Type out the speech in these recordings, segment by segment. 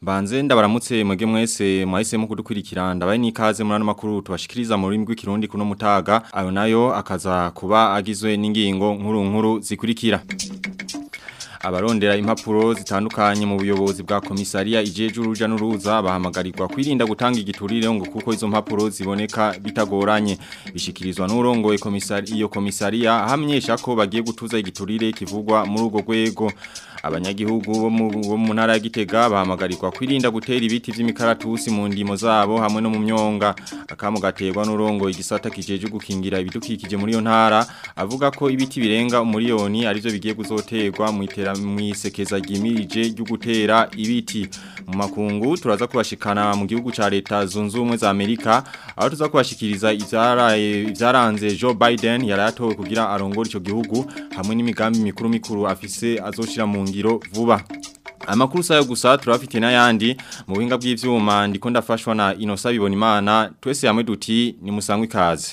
tubasanze ndabaramutse mwege mwese mwahisemo kudukurikira ndabaye nikaze muri ano makuru tubashikiriza mu rurimi rw'ikirundi kuno mutaga ayo nayo akaza kuba agizwe n'ingingo nkuru nkuru zikurikira abarondera impapuro zitandukanye mu buyobozi bwa komisariya ijeje uruja n'uruza bahamagarirwa kwirinda gutanga igiturire ngo kuko izo mpapuro ziboneka bitagoranye bishikirizwa n'urongoye komisari iyo komisariya ahamenyesha ko bagiye gutuza igiturire kivugwa muri urwo rwego abanyagihugu bo mu ntara ya gitega bahamagarirwa kwirinda gutera ibiti by'imikaratusi mu ndimo zabo hamwe no mu myonga akamugategwa n'urongo igisata kijeje gukingira ibidukikije muri iyo ntara avuga ko ibiti birenga umuriyoni arivyo bigiye kuzoterwa mu itera isekeza ryimirije ryo gutera ibiti mumakungu turaza kubashikana mu gihugu ca leta zunzu umwe za America aho tuza kubashikiriza ivyaranze Joe Biden yaratowe kugira arongore ico gihugu hamwe n'imigambi mikuru mikuru afise azoshira mu ngiro vuba amakuru sayo gusa turafite n'ayandi mu buhinga bw'ivyuma ndiko ndafashwa na Inosa Bibonimana twese hamwe duti ni musangwe ikaze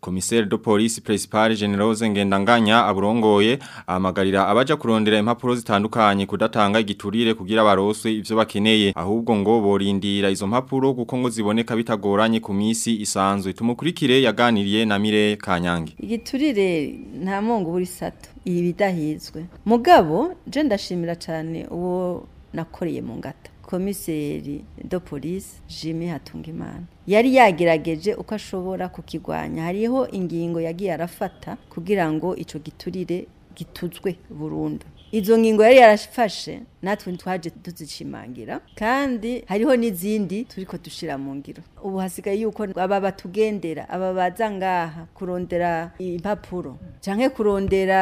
komisere de Polisi principale generose ngendanganya aburongoye amagarira abaja kurondera impapuro zitandukanye kudatanga igiturire kugira baroswe ivyo bakeneye ahubwo ngo borindira izo mpapuro guko ngo ziboneka bitagoranye ku minsi isanzwe tumukurikire yaganiriye na Mire Kanyange igiturire nta mungu buri sata gato iyi bidahizwe mugabo je ndashimira cyane uwo nakoreye mu ngata komiseri do polisi jimmy hatungimana yari yagerageje uko ashobora kukigwanya hariho ingingo yagiye arafata kugira ngo icyo giturire gituzwe burundu izo ngingo yari yarafashe natwe twaje tuzishimangira kandi hariho n'izindi turi ko dushira mu ngiro ubu hasigaye yuko aba batugendera aba baza ngaha kurondera impapuro cyangwa kurondera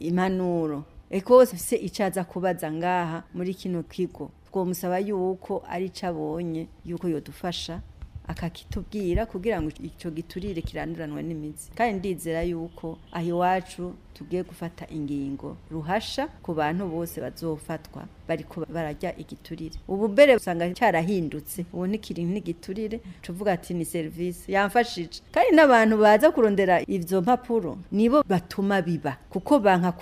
impanuro eko se ufite kubaza ngaha muri kino kigo twomusaba yuko ari cyo abonye yuko yodufasha akakitubwira kugira ngo icyo giturire kiranduranwe n'imizi kandi ndizera yuko aho iwacu tugiye gufata ingingo ruhasha ku bantu bose bazofatwa bariko barajya igiturire ubu mbere usanga cyarahindutse ubu ntikiri n'igiturire tuvuga ati ni serivisi yamfashije kandi n'abantu baza kurondera izo mpapuro nibo batuma biba kuko banka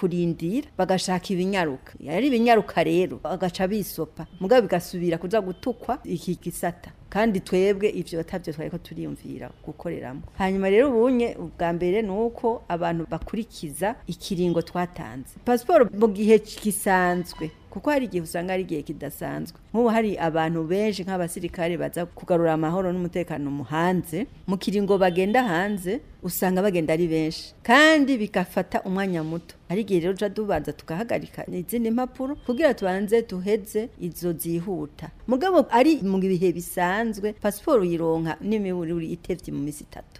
bagashaka ibinyaruka yari ibinyaruka rero bagaca bisopa mugabo bigasubira kuza gutukwa iki gisata kandi twebwe ibyo batabyo twari ko turiyumvira gukoreramo hanyuma rero ubunye ubwa mbere ni uko abantu bakurikiza ikiringo twatanze pasiporo mu gihe gisanzwe kuko hari igihe usanga ari igihe kidasanzwe nk'ubu hari abantu benshi nk'abasirikare baza kugarura amahoro n'umutekano mu hanze mu kiringo bagenda hanze usanga bagenda ari benshi kandi bigafata umwanya muto hari igihe rero uca tubanza tugahagarika izindi mpapuro kugira tubanze tuheze izo zihuta mugabo ari mu bihe bisanzwe pasiporo uyironka n'imiburire itevye mu minsi itatu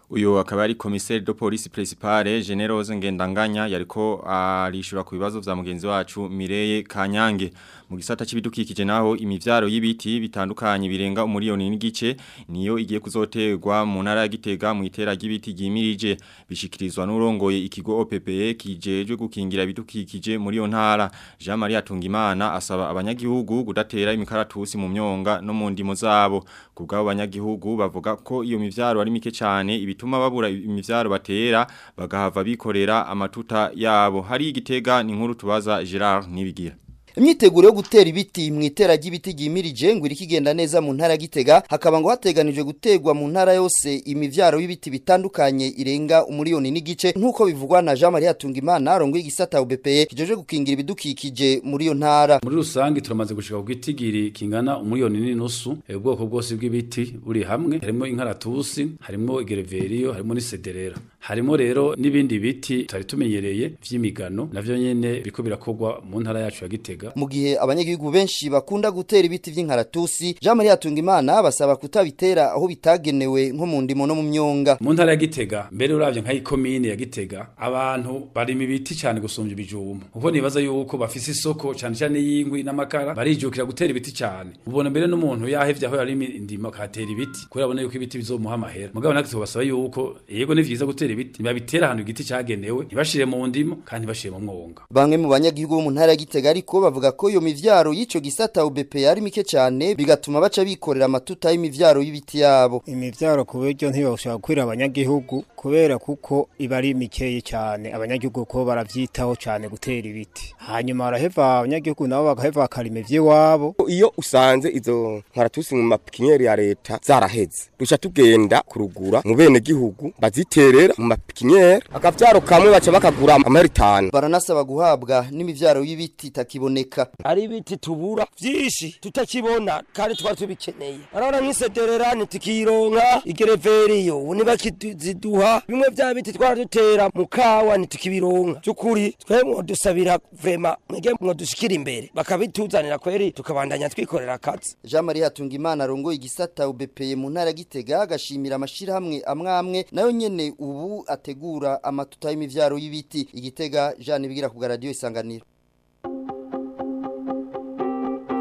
uyu akaba ari komiseri do polisi principale Generose Ngendanganya yariko arishura ku bibazo vya mugenzi wacu Mireye Kanyange mu gisata cy'ibidukikije naho imivyaro y'ibiti bitandukanye birenga umuriyoni n'igice niyo igiye kuzoterwa mu ntara ya Gitega mu itera ry'ibiti gimirije bishikirizwa n'urongoye ikigo OPPE kijeje gukingira ibidukikije muri yo ntara Jean Marie Atungimana asaba abanyagihugu gudatera imikaratusi mu myonga no mu ndimo zabo kubgabo abanyagihugu bavuga ko iyo mivyaro ari mike cyane bituma babura imivyaro batera bagahava bikorera amatuta yabo hari igitega ni nkuru tubaza Gerard Nibigira imyiteguro yo gutera ibiti mu itera ry'ibiti ryimirije ngo iri kigenda neza mu ntara gitega hakaba ngo hateganijwe gutegwa mu ntara yose imibyaro y'ibiti bitandukanye irenga umuriyoni n'igice nk'uko bivugwa na Jean Marie Hatungimana arongoye igisata UBPE kijeje gukingira ibidukikije muri iyo ntara muri rusange turamaze gushika ku gitigiri kingana umuriyoni n'inusu eh, ubwoko bwose bw'ibiti buri hamwe harimo inkaratusi harimo igereveriyo harimo n'isederera harimo rero n'ibindi biti tutari tumenyereye by'imigano navyo nyene biko birakogwa mu ntara yacu ya Gitega mu gihe abanyagihugu benshi bakunda gutera ibiti vy'inkaratusi Jean Marie Imana basaba kutabitera aho bitagenewe nko mu ndimo no mu myonga mu ntara ya Gitega mbere uravye nka ikomine ya Gitega abantu barima ibiti cyane gusumbya ibijumba uko nibaza yuko bafise isoko cyane cyane yingwi n'amakara barijukira gutera ibiti cyane ubona mbere n'umuntu yahevye aho yari indimo akatera ibiti kubera abona yuko ibiti bizomuha amahera mugabo nakitse basaba yuko yego ni vyiza gutera batera ibiti babitera ahantu igiti cyagenewe ntibashire mu ndimo kandi bashire mu mwonga bamwe mu banyagihugu bo mu ntara ya Gitega ariko bavuga ko iyo mivyaro y'ico gisata UBP yari mike cyane bigatuma baca bikorera amatuta y'imivyaro y'ibiti yabo imivyaro kuburyo ntibashobora kwira abanyagihugu kubera kuko iba ari mikeye cyane abanyagihugu ko baravyitaho cyane gutera ibiti hanyuma baraheva abanyagihugu nabo bagaheva bakarima ivy'iwabo iyo usanze izo nkaratusi mu mapikinyeri ya leta zaraheze duca tugenda kurugura mu bene gihugu baziterera mu mapikinyeri akabyaro kamwe baca bakagura amayero baranasaba guhabwa n'imibyaro y'ibiti itakiboneka ari ibiti tubura byinshi tutakibona kandi tuba tubikeneye barabona nk'isedererani tukironka igereveriyo ntibakiziduha bimwe bya biti twari mu kawa ntitukibironka by'ukuri twemwe dusabira vema mwege mwo dushikira imbere bakabituzanira kweri tukabandanya twikorera akazi Jean Marie Hatungimana arongoye igisata ubepeye mu ntara gitega agashimira amashyirahamwe amwe amwe nayo nyene ubu aho ategura amatuta y'imibyaro y'ibiti igitega jean ibigira ku garadiyo isanganiro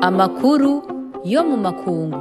amakuru yo mu makungu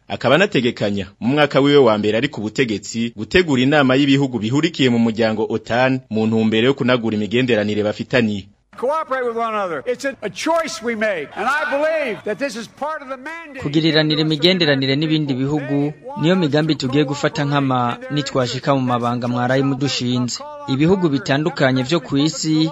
akaba nategekanya mu mwaka wiwe wa mbere ari ku butegetsi gutegura inama y'ibihugu bihurikiye mu muryango OTAN mu ntumbero yo kunagura imigenderanire bafitaniye kugiriranira imigenderanire n'ibindi bihugu niyo migambi tugiye gufata nk'ama nitwashika mu mabanga mwaraye mudushinze ibihugu bitandukanye byo ku isi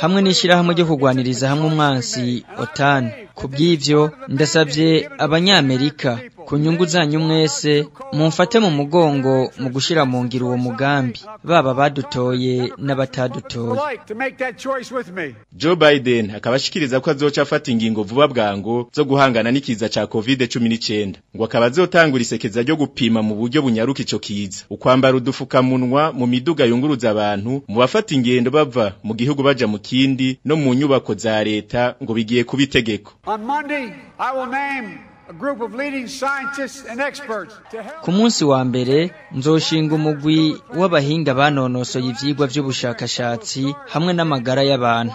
hamwe n'ishyirahamwe ryo kurwaniriza hamwe umwansi OTAN. ku bw'ibyo ndasabye abanyamerika ku nyungu zanyu mwese mumfate mu mugongo mu gushyira mu ngiro uwo mugambi baba badutoye n'abatadutoye joe biden akaba ashikiriza ko azocafata afata ingingo vuba bwangu zo guhangana n'ikiza cya covid cumi n'icyenda ngo akaba azotangura isekeza ryo gupima mu buryo bunyaruka icyo kiza ukwambara udufukamunwa mu miduga yunguruza abantu mu bafata ingendo bava mu gihugu baja mu kindi no mu nyubako za leta ngo bigiye kuba itegeko ku munsi wa mbere nzoshinga umugwi w'abahinga banonosoye ibyigwa by'ubushakashatsi hamwe n'amagara y'abantu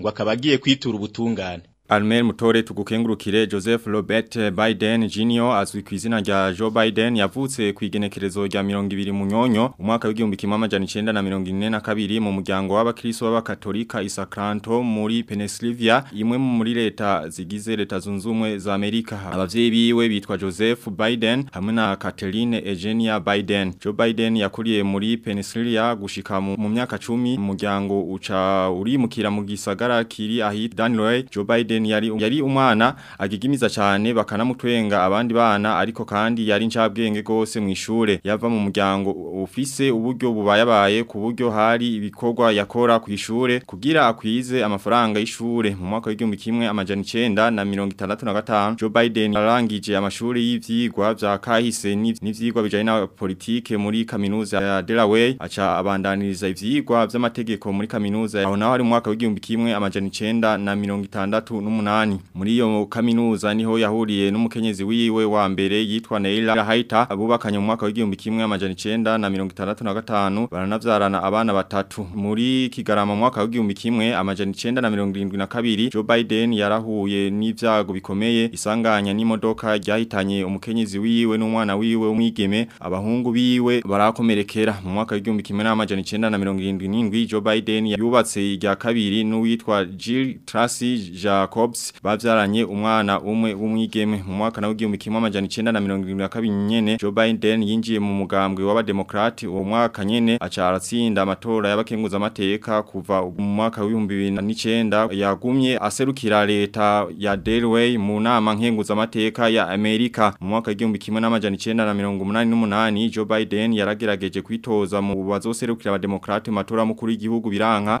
ngo akaba agiye kwitura ubutungane Almer Mutore tugukengurukire Joseph Robert Biden Jr. azwi ku izina rya Joe Biden yavutse ku igenekerezo rya 20 munyonyo umwaka w'igihumbi kimama na 1942 mu muryango w'abakristo b'abakatolika i Sacramento muri Pennsylvania imwe muri leta zigize leta zunzumwe za Amerika abavyeyi biwe bitwa Joseph Biden hamwe na Catherine Eugenia Biden Joe Biden yakuriye muri Pennsylvania gushika mu myaka 10 umuryango uca urimukira mu gisagara kiri ahitwa Danloy Joe Biden Biden yari yari umwana agigimiza cyane bakanamutwenga abandi bana ariko kandi yari ncabwenge gose mu ishure yava mu muryango ufise uburyo bubayabaye ku buryo hari ibikorwa yakora ku ishure kugira akwize amafaranga y'ishure mu mwaka w'igihumbi kimwe amajana 9 na gatanu Joe Biden arangije amashuri y'ivyigwa vya kahise n'ivyigwa bijanye na politike muri kaminuza ya Delaware aca abandaniriza ivyigwa vy'amategeko muri kaminuza aho naho ari mu mwaka w'igihumbi kimwe amajana 9 na itandatu n'umunani muri kaminuza niho yahuriye n'umukenyezi wiiwe wa mbere yitwa Neila Haita abubakanye mu mwaka w'igihumbi kimwe amajana 9 na na 65 baranavyarana abana batatu muri kigarama mu mwaka w'igihumbi kimwe amajana 9 na na kabiri Joe Biden yarahuye n'ivyago bikomeye isanganya n'imodoka ryahitanye umukenyezi wiiwe n'umwana wiwe umwigeme abahungu biwe barakomerekera mu mwaka w'igihumbi kimwe n'amajana 9 na 77 Joe Biden yubatse irya kabiri n'uwitwa Jill Tracy Jacob Jacobs bavyaranye umwana umwe w'umwigeme mu mwaka na w'igihumbi kimwe amajana 972 nyene Joe Biden yinjiye mu mugambwe Democrat uwo mwaka nyene aca aratsinda amatora y'abakenguza amateka kuva mu mwaka w'ibihumbi 2009 yagumye aserukira leta ya Delaware mu nama nkenguza amateka ya Amerika mu mwaka w'igihumbi kimwe n'amajana 988 Joe Biden yaragerageje kwitoza mu bazoserukira Democrat matora mukuru y'igihugu biranka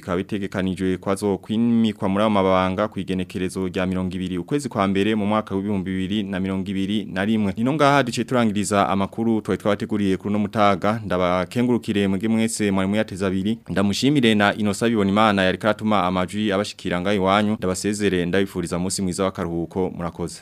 bikaba bitegekanijwe kwazo kwimikwa muri amabanga kwigenekerezo rya 200 ukwezi kwa mbere mu mwaka wa 2021 nino ngaha duce turangiriza amakuru mukuru tuwa twateguriye kuri no mutaga ndabakengurukire mugi mwese mwarimu yateza abiri ndamushimire na Inosabi imana yari karatuma amajwi abashikira ngai wanyu ndabasezere ndabifuriza munsi mwiza w'akaruhuko murakoze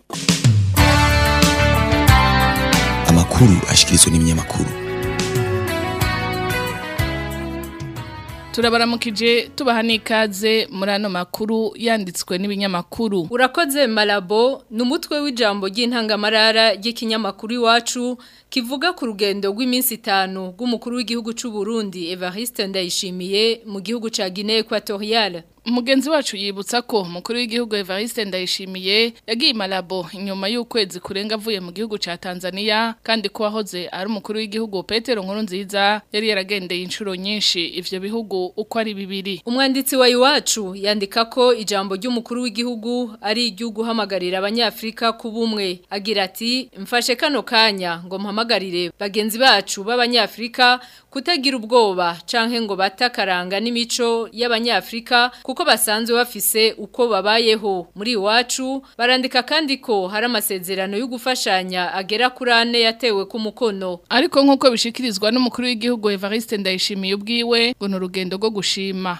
televiziyo n'ibinyamakuru turabaramukije tubaha n'ikaze muri ano makuru yanditswe n'ibinyamakuru urakoze marabo ni umutwe w'ijambo ry'intangamarara ry'ikinyamakuru iwacu kivuga ku rugendo rw'iminsi itanu rw'umukuru w'igihugu cy'u Burundi Evariste Ndayishimiye mu gihugu ca Guinée Equatoriale Mugenzi wacu yibutsa ko mukuru w'igihugu Evariste Ndayishimiye yagiye Malabo inyuma y'ukwezi kurenga avuye mu gihugu ca Tanzania kandi ko wahoze ari umukuru w'igihugu Petero Nkurunziza yari yaragendeye inshuro nyinshi ivyo bihugu uko ari bibiri Umwanditsi wa iwacu yandika ko ijambo ry'umukuru w'igihugu ari igihugu hamagarira abanyafrika kubumwe agira ati mfashe kano kanya ngo mpamagare duhamagarire bagenzi bacu b'abanyafurika kutagira ubwoba canke ngo batakaranga n'imico y'abanyafurika kuko basanzwe bafise uko babayeho muri iwacu barandika kandi ko hari amasezerano yo gufashanya agera kuri ane yatewe ku mukono ariko nk'uko bishikirizwa n'umukuru w'igihugu Evariste Ndayishimiye ubwiwe ngo n'urugendo rwo gushima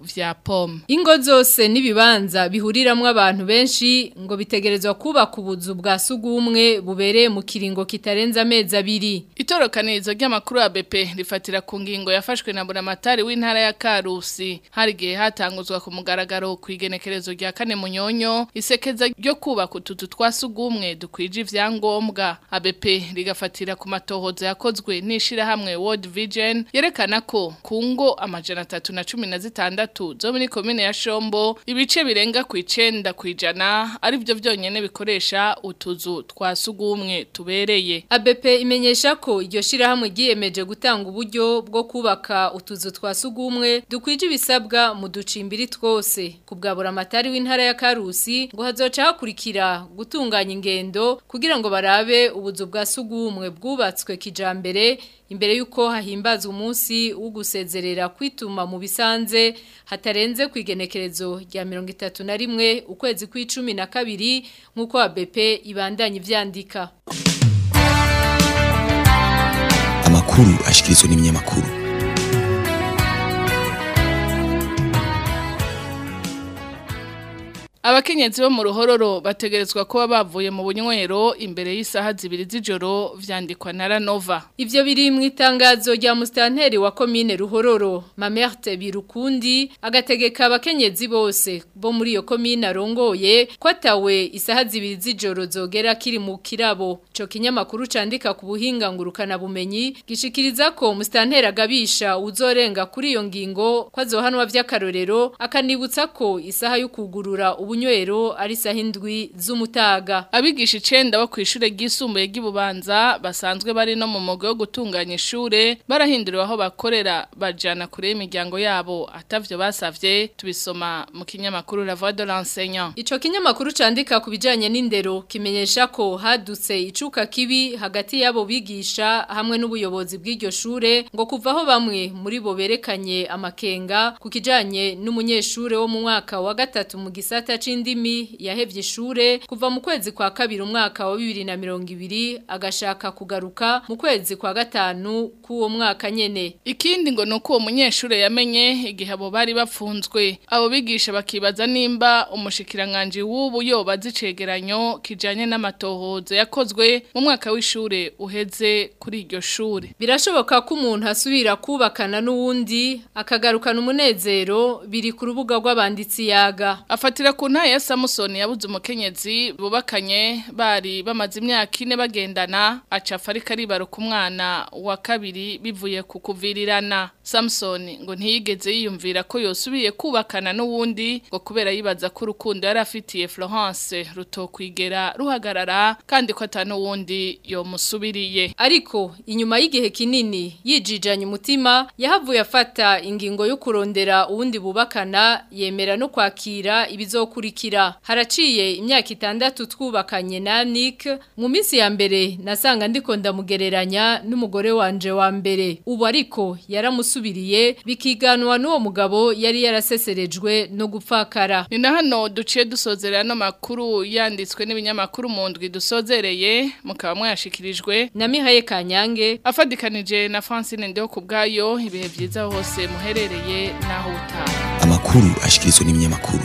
vya poma ingo zose n'ibibanza bihuriramwo abantu benshi ngo bitegerezwa kubaka ubuzu bwa sugumwe bubereye mu kiringo kitarenza amezi abiri itorokanirizo ry'amakuru ya BP rifatira ku ngingo yafashwe na Buramatari w'intara ya Karusi hari gihe hatanguzwa ku mugaragaro ku igenekerezo rya kane munyonyo isekeza ryo kubaka utuzu twasugumwe dukwije ivyangombwa ABP ligafatira ku matohoza yakozwe n'ishirahamwe World Vision yerekana ko kungo amajana 316 zo zomini komine ya Shombo ibice birenga ku 9 kwijana ari byo byonyene bikoresha utuzu twasugumwe tubereye ABP imenyesha ko iryo shirahamwe giyemeje gutanga uburyo bwo kubaka utuzu twasugumwe dukwije ibisabwa mu ducimbiri twose kubwabura amatari mutari w'intara ya Karusi ngo hazoca hakurikira gutunganya ingendo kugira ngo barabe ubuzu bwa sugumwe bwubatswe kijambere imbere yuko hahimbaza umunsi wo gusezerera kwituma mu bisanze hatarenze ku igenekerezo rya 31 ukwezi kw'icumi na kabiri nk'uko ABP ibandanya ivyandika amakuru ashikirizwa n'ibinyamakuru abakenyezi bo mu ruhororo bategerezwa kuba bavuye mu bunywero imbere y'isaha zibiri z'ijoro vyandikwa na Ranova ivyo biri mu itangazo rya mustanteri wa commune ruhororo Mamerte Birukundi agategeka abakenyezi bose bo muri iyo commune arongoye kwatawe isaha zibiri z'ijoro zogera kiri mu kirabo co kinyamakuru candika ku buhinga bumenyi gishikiriza ko mustanteri agabisha uzorenga kuri iyo ngingo kwazohanwa vy'akarorero akanibutsa ko isaha yo kugurura ubu bunywero ari saha indwi z'umutaga abigisha icenda bo kw'ishure ryisumbuye ry'ibubanza basanzwe bari no mu mwuga wo gutunganya ishure barahinduriwe aho bakorera bajana kure y'imiryango yabo atavyo basavye tubisoma mu kinyamakuru la voix de l'enseignant ico kinyamakuru candika ku bijanye n'indero kimenyesha ko hadutse icuka kibi hagati y'abo bigisha hamwe n'ubuyobozi bw'iryo shure ngo kuvaho bamwe muri bo berekanye amakenga ku kijanye n'umunyeshure wo mu mwaka wa gatatu mu gisata c'indimi yahevye ishure kuva mu kwezi kwa kabiri umwaka wa 2020 agashaka kugaruka mu kwezi kwa gatanu k'uwo mwaka nyene ikindi ngo nuko uwo munyeshure yamenye igihe abo bari bapfunzwe abo bigisha bakibaza nimba umushikiranganje w'ubu yobaza icegeranyo kijanye n'amatohozo yakozwe mu mwaka w'ishure uheze kuri iryo shure birashoboka ko umuntu asubira kubakana n'uwundi akagaruka umunezero biri ku rubuga rw'abanditsi yaga afatira ku ku ntara ya samusoni yabuze umukenyezi bubakanye bari bamaze imyaka ine bagendana acafa ariko aribaruka umwana wa kabiri bivuye ku kuvirirana samusoni ngo ntiyigeze yiyumvira ko yosubiye kubakana n'uwundi ngo kubera yibaza ko urukundo yari afitiye florence rutokwigera ruhagarara kandi ko atanuwundi yomusubiriye ariko inyuma y'igihe kinini yijijanye umutima yahavuye afata ingingo yo kurondera uwundi bubakana yemera no kwakira ibizo kuzakurikira haraciye imyaka itandatu twubakanye na Nick mu minsi ya mbere nasanga ndiko ndamugereranya n'umugore wanje wa mbere ubu ariko yaramusubiriye bikiganwa n'uwo mugabo yari yaraseserejwe no gupfakara ni na hano duciye dusozerera n'amakuru yanditswe n'ibinyamakuru mu ndwi dusozereye mukaba mwayashikirijwe na Mihaye Kanyange afadikanije na Francine Ndeho kubgayo ibihe byiza hose muherereye naho utaha amakuru ashikirizwa n'ibinyamakuru